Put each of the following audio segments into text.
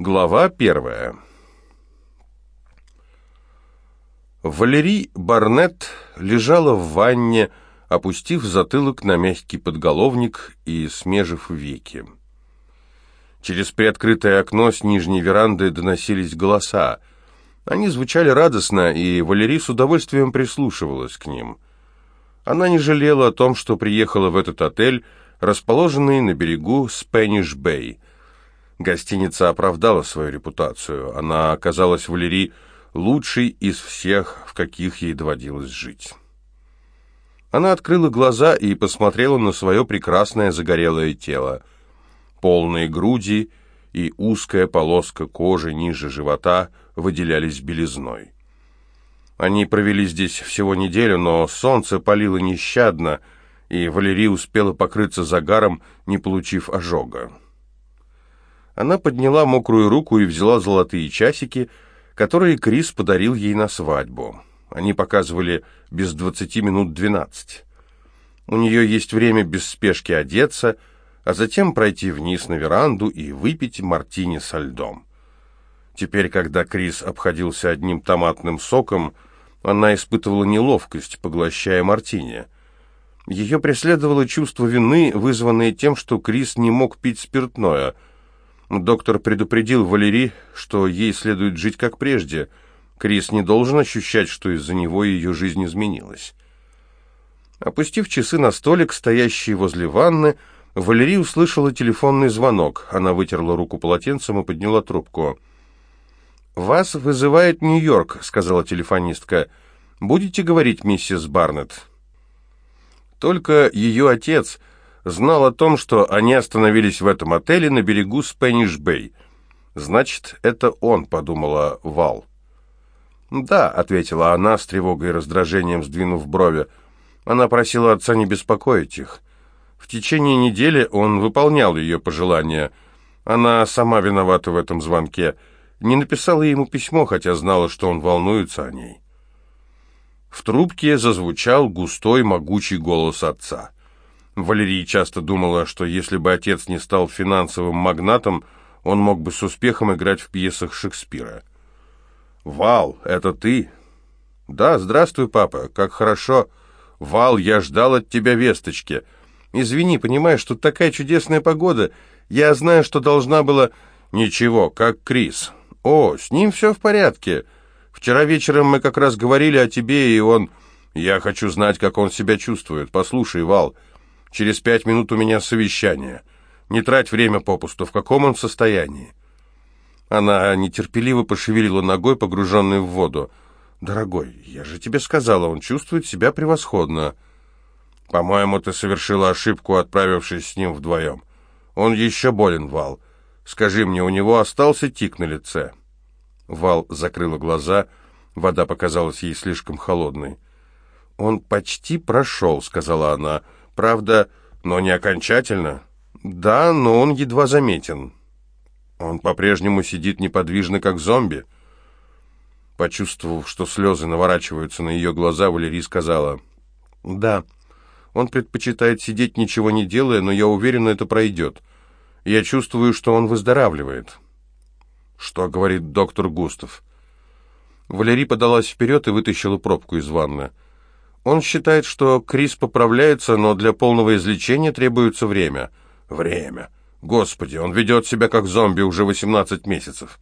Глава первая. Валерий Барнетт лежала в ванне, опустив затылок на мягкий подголовник и смежив веки. Через приоткрытое окно с нижней веранды доносились голоса. Они звучали радостно, и Валерий с удовольствием прислушивалась к ним. Она не жалела о том, что приехала в этот отель, расположенный на берегу Спэниш-Бэй – Гостиница оправдала свою репутацию. Она оказалась Валерии лучшей из всех, в каких ей доводилось жить. Она открыла глаза и посмотрела на свое прекрасное загорелое тело. Полные груди и узкая полоска кожи ниже живота выделялись белизной. Они провели здесь всего неделю, но солнце палило нещадно, и Валерия успела покрыться загаром, не получив ожога. Она подняла мокрую руку и взяла золотые часики, которые Крис подарил ей на свадьбу. Они показывали без двадцати минут двенадцать. У нее есть время без спешки одеться, а затем пройти вниз на веранду и выпить мартини со льдом. Теперь, когда Крис обходился одним томатным соком, она испытывала неловкость, поглощая мартини. Ее преследовало чувство вины, вызванное тем, что Крис не мог пить спиртное — Доктор предупредил Валерий, что ей следует жить как прежде. Крис не должен ощущать, что из-за него ее жизнь изменилась. Опустив часы на столик, стоящий возле ванны, Валерий услышала телефонный звонок. Она вытерла руку полотенцем и подняла трубку. «Вас вызывает Нью-Йорк», — сказала телефонистка. «Будете говорить, миссис Барнетт?» Только ее отец знал о том, что они остановились в этом отеле на берегу Спэниш-Бэй. «Значит, это он», — подумала Вал. «Да», — ответила она с тревогой и раздражением, сдвинув брови. Она просила отца не беспокоить их. В течение недели он выполнял ее пожелания. Она сама виновата в этом звонке. Не написала ему письмо, хотя знала, что он волнуется о ней. В трубке зазвучал густой, могучий голос отца. Валерия часто думала, что если бы отец не стал финансовым магнатом, он мог бы с успехом играть в пьесах Шекспира. «Вал, это ты?» «Да, здравствуй, папа, как хорошо. Вал, я ждал от тебя весточки. Извини, понимаешь, тут такая чудесная погода. Я знаю, что должна была...» «Ничего, как Крис. О, с ним все в порядке. Вчера вечером мы как раз говорили о тебе, и он... Я хочу знать, как он себя чувствует. Послушай, Вал...» Через пять минут у меня совещание. Не трать время попусту. В каком он состоянии?» Она нетерпеливо пошевелила ногой, погруженной в воду. «Дорогой, я же тебе сказала, он чувствует себя превосходно». «По-моему, ты совершила ошибку, отправившись с ним вдвоем. Он еще болен, Вал. Скажи мне, у него остался тик на лице?» Вал закрыла глаза, вода показалась ей слишком холодной. «Он почти прошел», — сказала она, — Правда, но не окончательно. Да, но он едва заметен. Он по-прежнему сидит неподвижно, как зомби. Почувствовав, что слезы наворачиваются на ее глаза, Валерий сказала, «Да, он предпочитает сидеть, ничего не делая, но я уверена, это пройдет. Я чувствую, что он выздоравливает». «Что говорит доктор Густав?» Валерий подалась вперед и вытащила пробку из ванны. Он считает, что Крис поправляется, но для полного излечения требуется время. Время. Господи, он ведет себя как зомби уже 18 месяцев.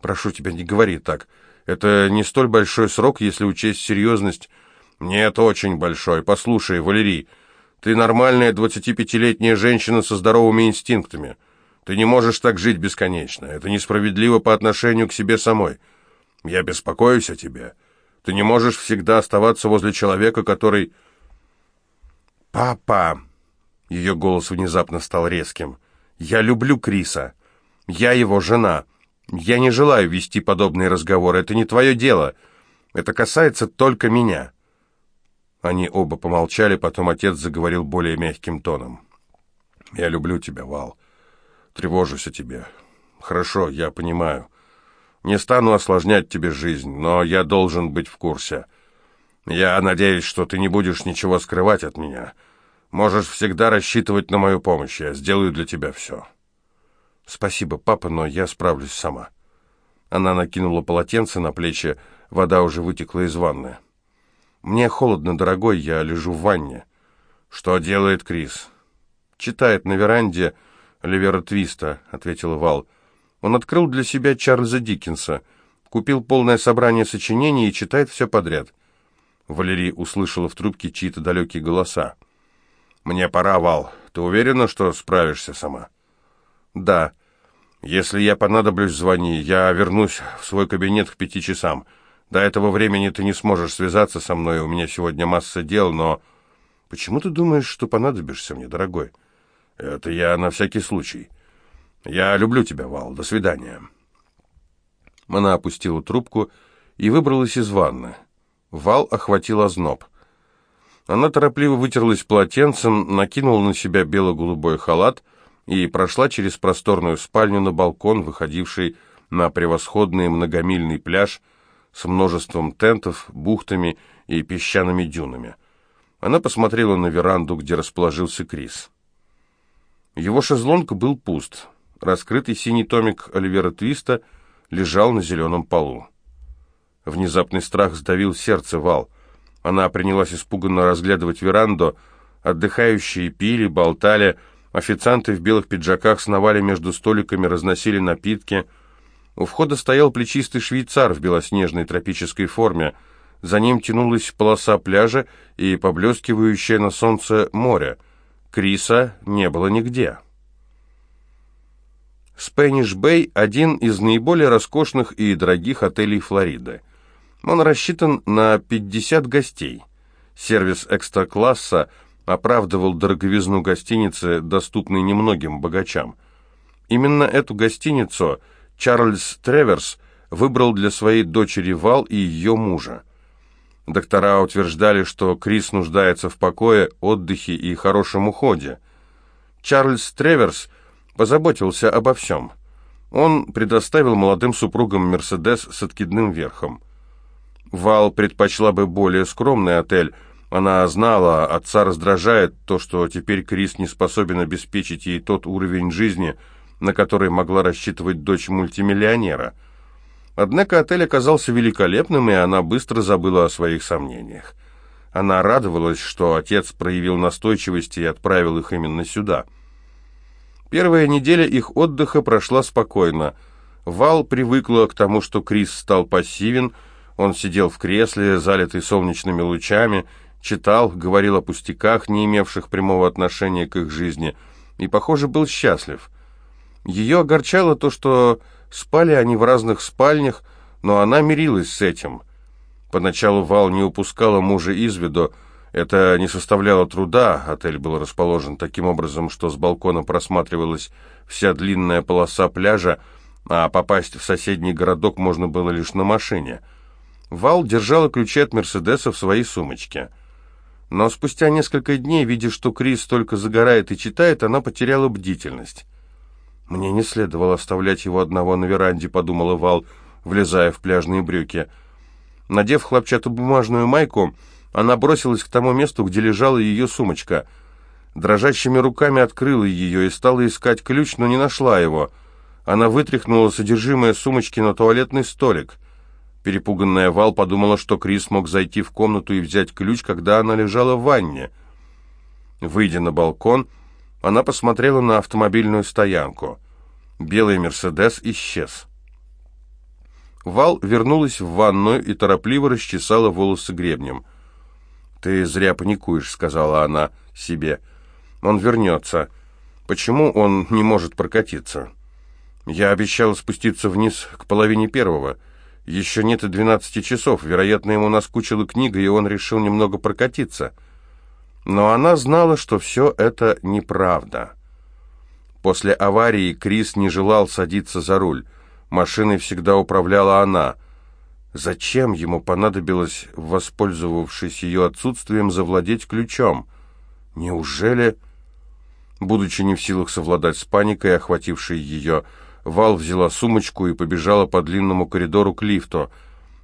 Прошу тебя, не говори так. Это не столь большой срок, если учесть серьезность. Нет, очень большой. Послушай, Валерий, ты нормальная 25-летняя женщина со здоровыми инстинктами. Ты не можешь так жить бесконечно. Это несправедливо по отношению к себе самой. Я беспокоюсь о тебе. Ты не можешь всегда оставаться возле человека, который... «Папа!» Ее голос внезапно стал резким. «Я люблю Криса. Я его жена. Я не желаю вести подобные разговоры. Это не твое дело. Это касается только меня». Они оба помолчали, потом отец заговорил более мягким тоном. «Я люблю тебя, Вал. Тревожусь о тебе. Хорошо, я понимаю. Не стану осложнять тебе жизнь, но я должен быть в курсе. Я надеюсь, что ты не будешь ничего скрывать от меня. Можешь всегда рассчитывать на мою помощь, я сделаю для тебя все». «Спасибо, папа, но я справлюсь сама». Она накинула полотенце на плечи, вода уже вытекла из ванны. «Мне холодно, дорогой, я лежу в ванне». «Что делает Крис?» «Читает на веранде Ливера Твиста», — ответила Вал. «Он открыл для себя Чарльза Диккенса, купил полное собрание сочинений и читает все подряд». Валерий услышала в трубке чьи-то далекие голоса. «Мне пора, Вал. Ты уверена, что справишься сама?» «Да. Если я понадоблюсь, звони. Я вернусь в свой кабинет к пяти часам. До этого времени ты не сможешь связаться со мной, у меня сегодня масса дел, но...» «Почему ты думаешь, что понадобишься мне, дорогой?» «Это я на всякий случай. Я люблю тебя, Вал. До свидания». Она опустила трубку и выбралась из ванны. Вал охватил озноб. Она торопливо вытерлась полотенцем, накинула на себя бело-голубой халат и прошла через просторную спальню на балкон, выходивший на превосходный многомильный пляж с множеством тентов, бухтами и песчаными дюнами. Она посмотрела на веранду, где расположился Крис. Его шезлонг был пуст. Раскрытый синий томик Оливера Твиста лежал на зеленом полу. Внезапный страх сдавил сердце Вал. Она принялась испуганно разглядывать веранду. Отдыхающие пили, болтали. Официанты в белых пиджаках сновали между столиками, разносили напитки. У входа стоял плечистый швейцар в белоснежной тропической форме. За ним тянулась полоса пляжа и поблескивающее на солнце море. Криса не было нигде. Спэниш Бэй – один из наиболее роскошных и дорогих отелей Флориды. Он рассчитан на 50 гостей. Сервис экстра-класса оправдывал дороговизну гостиницы, доступной немногим богачам. Именно эту гостиницу Чарльз Треверс выбрал для своей дочери Вал и ее мужа. Доктора утверждали, что Крис нуждается в покое, отдыхе и хорошем уходе. Чарльз Треверс позаботился обо всем. Он предоставил молодым супругам «Мерседес» с откидным верхом. Вал предпочла бы более скромный отель. Она знала, отца раздражает то, что теперь Крис не способен обеспечить ей тот уровень жизни, на который могла рассчитывать дочь мультимиллионера – Однако отель оказался великолепным, и она быстро забыла о своих сомнениях. Она радовалась, что отец проявил настойчивость и отправил их именно сюда. Первая неделя их отдыха прошла спокойно. Вал привыкла к тому, что Крис стал пассивен, он сидел в кресле, залитый солнечными лучами, читал, говорил о пустяках, не имевших прямого отношения к их жизни, и, похоже, был счастлив. Ее огорчало то, что Спали они в разных спальнях, но она мирилась с этим. Поначалу Вал не упускала мужа из виду, это не составляло труда, отель был расположен таким образом, что с балкона просматривалась вся длинная полоса пляжа, а попасть в соседний городок можно было лишь на машине. Вал держала ключи от Мерседеса в своей сумочке. Но спустя несколько дней, видя, что Крис только загорает и читает, она потеряла бдительность. «Мне не следовало оставлять его одного на веранде», — подумала Вал, влезая в пляжные брюки. Надев хлопчатобумажную майку, она бросилась к тому месту, где лежала ее сумочка. Дрожащими руками открыла ее и стала искать ключ, но не нашла его. Она вытряхнула содержимое сумочки на туалетный столик. Перепуганная Вал подумала, что Крис мог зайти в комнату и взять ключ, когда она лежала в ванне. Выйдя на балкон, она посмотрела на автомобильную стоянку. Белый «Мерседес» исчез. Вал вернулась в ванную и торопливо расчесала волосы гребнем. «Ты зря паникуешь», — сказала она себе. «Он вернется. Почему он не может прокатиться?» «Я обещала спуститься вниз к половине первого. Еще нет и двенадцати часов. Вероятно, ему наскучила книга, и он решил немного прокатиться». Но она знала, что все это неправда. После аварии Крис не желал садиться за руль. Машиной всегда управляла она. Зачем ему понадобилось, воспользовавшись ее отсутствием, завладеть ключом? Неужели... Будучи не в силах совладать с паникой, охватившей ее, Вал взяла сумочку и побежала по длинному коридору к лифту.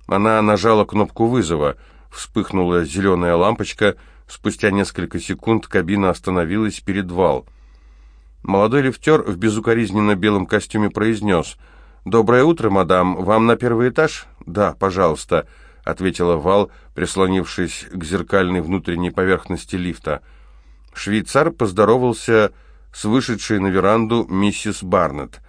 Она нажала кнопку вызова. Вспыхнула зеленая лампочка — Спустя несколько секунд кабина остановилась перед вал. Молодой лифтер в безукоризненно белом костюме произнес «Доброе утро, мадам. Вам на первый этаж?» «Да, пожалуйста», — ответила Вал, прислонившись к зеркальной внутренней поверхности лифта. Швейцар поздоровался с вышедшей на веранду миссис Барнетт.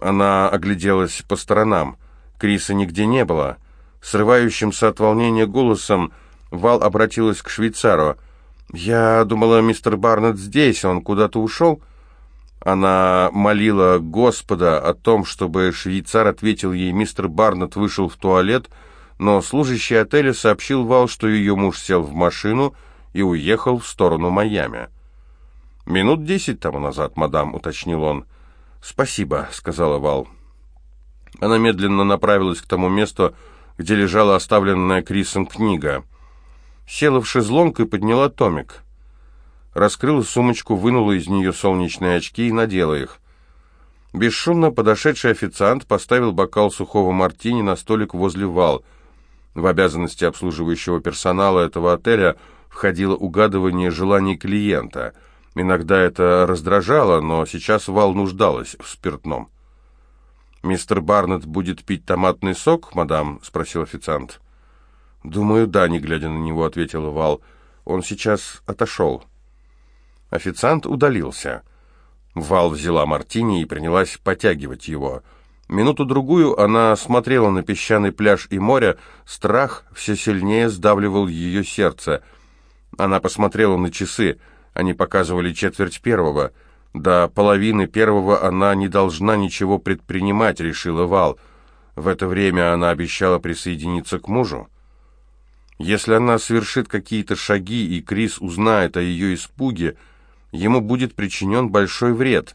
Она огляделась по сторонам. Криса нигде не было. Срывающимся от волнения голосом Вал обратилась к швейцару. «Я думала, мистер Барнетт здесь, он куда-то ушел?» Она молила Господа о том, чтобы швейцар ответил ей, мистер Барнетт вышел в туалет, но служащий отеля сообщил Вал, что ее муж сел в машину и уехал в сторону Майами. «Минут десять тому назад, мадам», — уточнил он. «Спасибо», — сказала Вал. Она медленно направилась к тому месту, где лежала оставленная Крисом книга. Села в шезлонг и подняла томик. Раскрыла сумочку, вынула из нее солнечные очки и надела их. Бесшумно подошедший официант поставил бокал сухого мартини на столик возле Вал. В обязанности обслуживающего персонала этого отеля входило угадывание желаний клиента — Иногда это раздражало, но сейчас Вал нуждалась в спиртном. «Мистер Барнетт будет пить томатный сок, мадам?» — спросил официант. «Думаю, да», — не глядя на него, ответила Вал. «Он сейчас отошел». Официант удалился. Вал взяла мартини и принялась потягивать его. Минуту-другую она смотрела на песчаный пляж и море, страх все сильнее сдавливал ее сердце. Она посмотрела на часы — они показывали четверть первого. До половины первого она не должна ничего предпринимать, решила Вал. В это время она обещала присоединиться к мужу. Если она совершит какие-то шаги, и Крис узнает о ее испуге, ему будет причинен большой вред.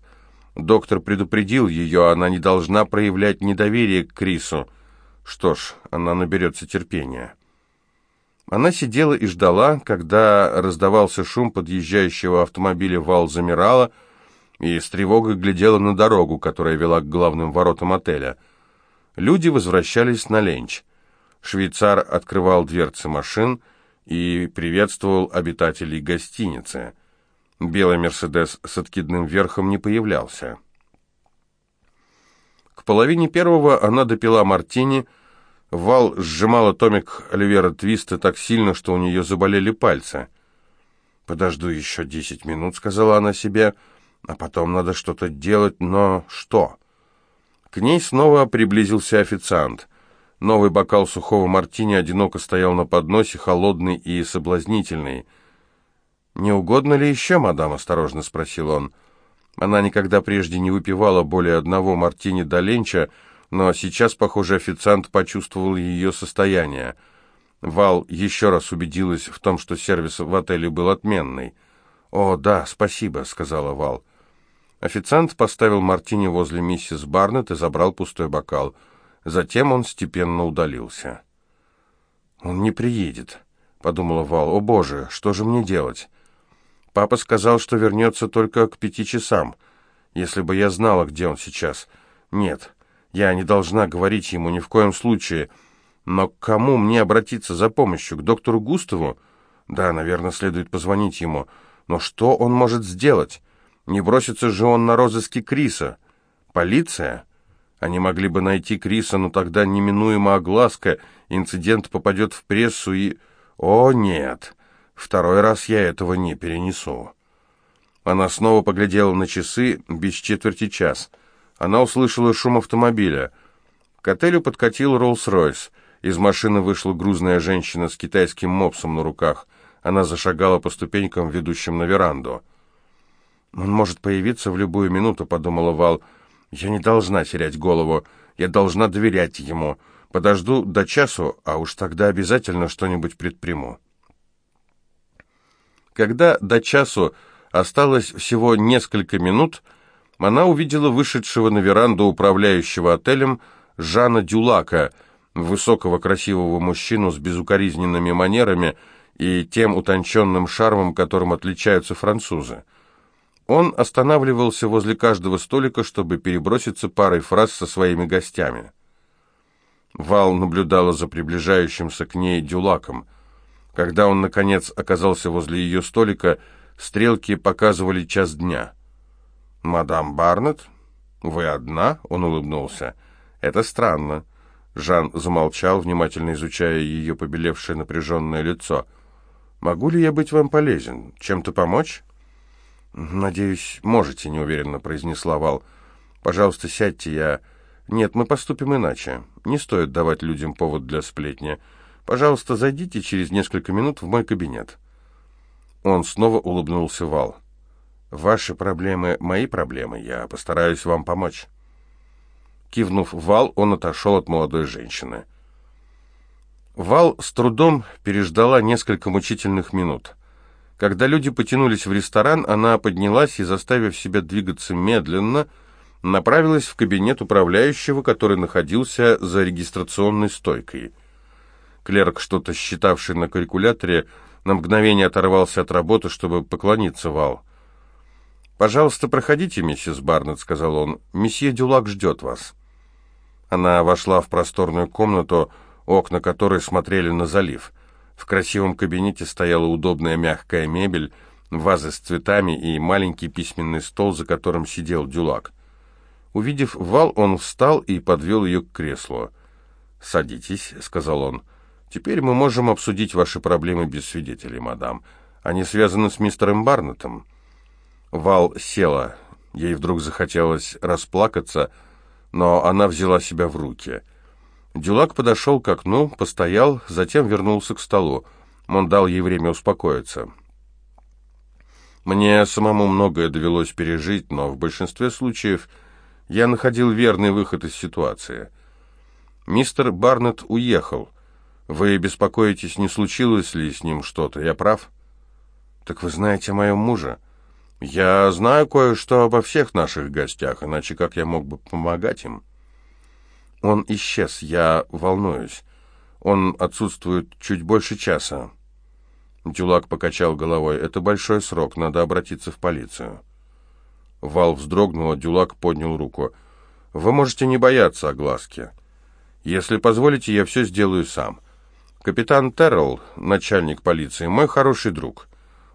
Доктор предупредил ее, она не должна проявлять недоверие к Крису. Что ж, она наберется терпения. Она сидела и ждала, когда раздавался шум подъезжающего автомобиля, вал замирала и с тревогой глядела на дорогу, которая вела к главным воротам отеля. Люди возвращались на ленч. Швейцар открывал дверцы машин и приветствовал обитателей гостиницы. Белый «Мерседес» с откидным верхом не появлялся. К половине первого она допила мартини, Вал сжимала томик Оливера Твиста так сильно, что у нее заболели пальцы. «Подожду еще десять минут», — сказала она себе, — «а потом надо что-то делать, но что?» К ней снова приблизился официант. Новый бокал сухого мартини одиноко стоял на подносе, холодный и соблазнительный. «Не угодно ли еще, мадам?» — осторожно спросил он. Она никогда прежде не выпивала более одного мартини до ленча, — но сейчас, похоже, официант почувствовал ее состояние. Вал еще раз убедилась в том, что сервис в отеле был отменный. «О, да, спасибо», — сказала Вал. Официант поставил мартини возле миссис Барнетт и забрал пустой бокал. Затем он степенно удалился. «Он не приедет», — подумала Вал. «О, Боже, что же мне делать?» Папа сказал, что вернется только к пяти часам. Если бы я знала, где он сейчас. Нет, я не должна говорить ему ни в коем случае. Но к кому мне обратиться за помощью? К доктору Густаву? Да, наверное, следует позвонить ему. Но что он может сделать? Не бросится же он на розыски Криса. Полиция? Они могли бы найти Криса, но тогда неминуемо огласка, инцидент попадет в прессу и... О, нет! Второй раз я этого не перенесу. Она снова поглядела на часы без четверти час — она услышала шум автомобиля. К отелю подкатил Роллс-Ройс. Из машины вышла грузная женщина с китайским мопсом на руках. Она зашагала по ступенькам, ведущим на веранду. «Он может появиться в любую минуту», — подумала Вал. «Я не должна терять голову. Я должна доверять ему. Подожду до часу, а уж тогда обязательно что-нибудь предприму». Когда до часу осталось всего несколько минут, — она увидела вышедшего на веранду управляющего отелем Жана Дюлака, высокого красивого мужчину с безукоризненными манерами и тем утонченным шармом, которым отличаются французы. Он останавливался возле каждого столика, чтобы переброситься парой фраз со своими гостями. Вал наблюдала за приближающимся к ней Дюлаком. Когда он, наконец, оказался возле ее столика, стрелки показывали час дня. «Мадам Барнетт? Вы одна?» — он улыбнулся. «Это странно». Жан замолчал, внимательно изучая ее побелевшее напряженное лицо. «Могу ли я быть вам полезен? Чем-то помочь?» «Надеюсь, можете», — неуверенно произнесла Вал. «Пожалуйста, сядьте, я...» «Нет, мы поступим иначе. Не стоит давать людям повод для сплетни. Пожалуйста, зайдите через несколько минут в мой кабинет». Он снова улыбнулся Вал. «Ваши проблемы — мои проблемы. Я постараюсь вам помочь». Кивнув Вал, он отошел от молодой женщины. Вал с трудом переждала несколько мучительных минут. Когда люди потянулись в ресторан, она поднялась и, заставив себя двигаться медленно, направилась в кабинет управляющего, который находился за регистрационной стойкой. Клерк, что-то считавший на калькуляторе, на мгновение оторвался от работы, чтобы поклониться Вал. «Пожалуйста, проходите, миссис Барнетт», — сказал он. «Месье Дюлак ждет вас». Она вошла в просторную комнату, окна которой смотрели на залив. В красивом кабинете стояла удобная мягкая мебель, вазы с цветами и маленький письменный стол, за которым сидел Дюлак. Увидев вал, он встал и подвел ее к креслу. «Садитесь», — сказал он. «Теперь мы можем обсудить ваши проблемы без свидетелей, мадам. Они связаны с мистером Барнеттом». Вал села. Ей вдруг захотелось расплакаться — но она взяла себя в руки. Дюлак подошел к окну, постоял, затем вернулся к столу. Он дал ей время успокоиться. Мне самому многое довелось пережить, но в большинстве случаев я находил верный выход из ситуации. Мистер Барнетт уехал. Вы беспокоитесь, не случилось ли с ним что-то, я прав? Так вы знаете о моем муже? Я знаю кое-что обо всех наших гостях, иначе как я мог бы помогать им? Он исчез, я волнуюсь. Он отсутствует чуть больше часа. Дюлак покачал головой. Это большой срок, надо обратиться в полицию. Вал вздрогнула, Дюлак поднял руку. Вы можете не бояться огласки. Если позволите, я все сделаю сам. Капитан Террелл, начальник полиции, мой хороший друг.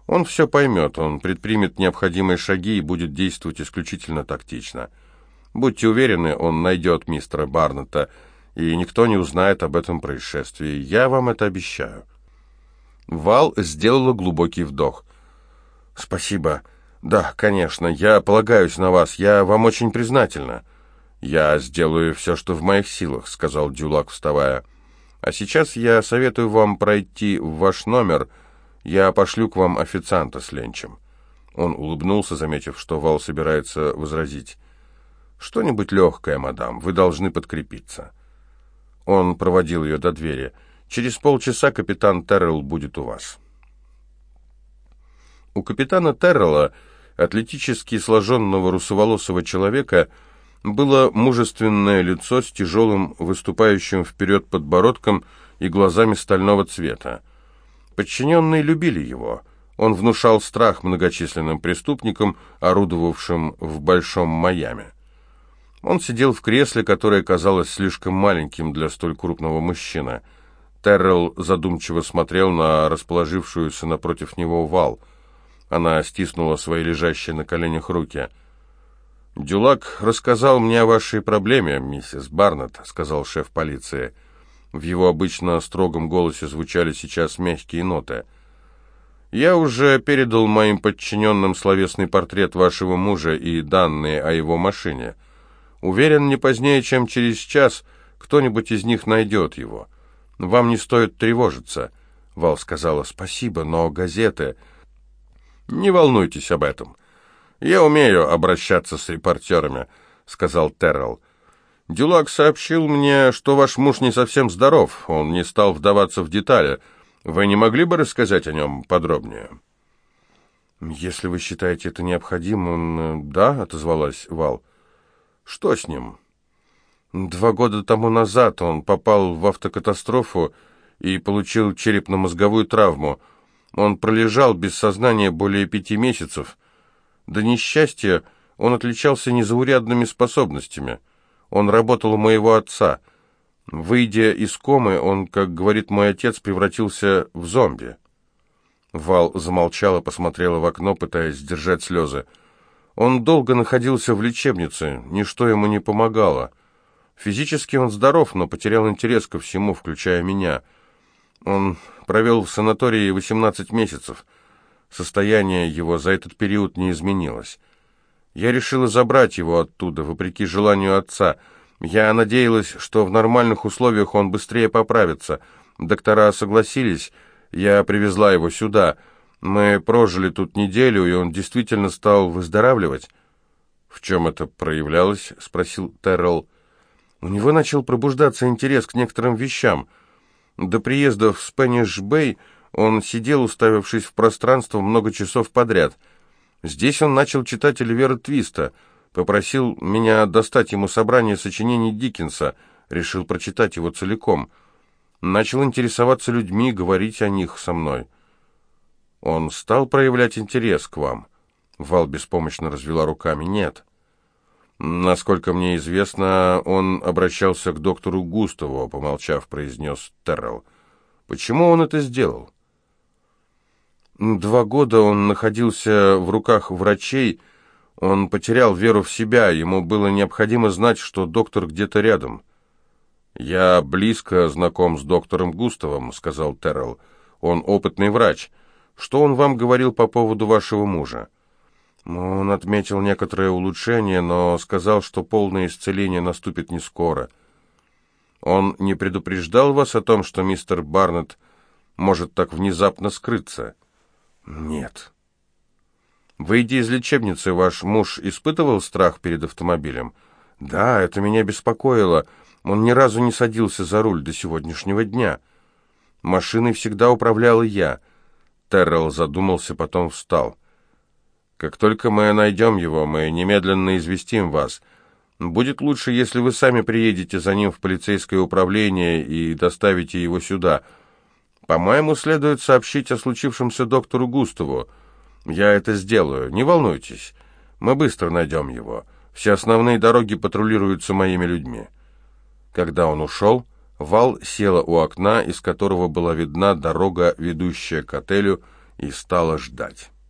Он все поймет, он предпримет необходимые шаги и будет действовать исключительно тактично. Будьте уверены, он найдет мистера Барнетта, и никто не узнает об этом происшествии. Я вам это обещаю». Вал сделала глубокий вдох. «Спасибо. Да, конечно, я полагаюсь на вас. Я вам очень признательна». «Я сделаю все, что в моих силах», — сказал Дюлак, вставая. «А сейчас я советую вам пройти в ваш номер», — я пошлю к вам официанта с ленчем». Он улыбнулся, заметив, что Вал собирается возразить. «Что-нибудь легкое, мадам, вы должны подкрепиться». Он проводил ее до двери. «Через полчаса капитан Террелл будет у вас». У капитана Террелла, атлетически сложенного русоволосого человека, было мужественное лицо с тяжелым, выступающим вперед подбородком и глазами стального цвета. Подчиненные любили его. Он внушал страх многочисленным преступникам, орудовавшим в Большом Майами. Он сидел в кресле, которое казалось слишком маленьким для столь крупного мужчины. Террелл задумчиво смотрел на расположившуюся напротив него вал. Она стиснула свои лежащие на коленях руки. «Дюлак рассказал мне о вашей проблеме, миссис Барнетт», — сказал шеф полиции. В его обычно строгом голосе звучали сейчас мягкие ноты. «Я уже передал моим подчиненным словесный портрет вашего мужа и данные о его машине. Уверен, не позднее, чем через час кто-нибудь из них найдет его. Вам не стоит тревожиться». Вал сказала «Спасибо, но газеты...» «Не волнуйтесь об этом. Я умею обращаться с репортерами», — сказал Террелл. Дюлак сообщил мне, что ваш муж не совсем здоров, он не стал вдаваться в детали. Вы не могли бы рассказать о нем подробнее?» «Если вы считаете это необходимым, да», — отозвалась Вал. «Что с ним?» «Два года тому назад он попал в автокатастрофу и получил черепно-мозговую травму. Он пролежал без сознания более пяти месяцев. До несчастья он отличался незаурядными способностями». Он работал у моего отца. Выйдя из комы, он, как говорит мой отец, превратился в зомби. Вал замолчала, посмотрела в окно, пытаясь сдержать слезы. Он долго находился в лечебнице, ничто ему не помогало. Физически он здоров, но потерял интерес ко всему, включая меня. Он провел в санатории 18 месяцев. Состояние его за этот период не изменилось. Я решила забрать его оттуда, вопреки желанию отца. Я надеялась, что в нормальных условиях он быстрее поправится. Доктора согласились, я привезла его сюда. Мы прожили тут неделю, и он действительно стал выздоравливать. «В чем это проявлялось?» — спросил Террелл. У него начал пробуждаться интерес к некоторым вещам. До приезда в Спэниш-Бэй он сидел, уставившись в пространство, много часов подряд. Здесь он начал читать Оливера Твиста, попросил меня достать ему собрание сочинений Диккенса, решил прочитать его целиком — начал интересоваться людьми, говорить о них со мной. Он стал проявлять интерес к вам. Вал беспомощно развела руками. Нет. Насколько мне известно, он обращался к доктору Густаву, помолчав, произнес Террell. Почему он это сделал? Два года он находился в руках врачей, он потерял веру в себя, ему было необходимо знать, что доктор где-то рядом. «Я близко знаком с доктором Густавом», — сказал Террell. «Он опытный врач. Что он вам говорил по поводу вашего мужа?» Он отметил некоторое улучшение, но сказал, что полное исцеление наступит не скоро. Он не предупреждал вас о том, что мистер Барнетт может так внезапно скрыться? Нет. Выйдя из лечебницы, ваш муж испытывал страх перед автомобилем? Да, это меня беспокоило. Он ни разу не садился за руль до сегодняшнего дня. Машиной всегда управлял я. Террell задумался, потом встал. «Как только мы найдем его, мы немедленно известим вас. Будет лучше, если вы сами приедете за ним в полицейское управление и доставите его сюда. По-моему, следует сообщить о случившемся доктору Густаву. Я это сделаю, не волнуйтесь. Мы быстро найдем его. Все основные дороги патрулируются моими людьми». Когда он ушел, Вал села у окна, из которого была видна дорога, ведущая к отелю, и стала ждать.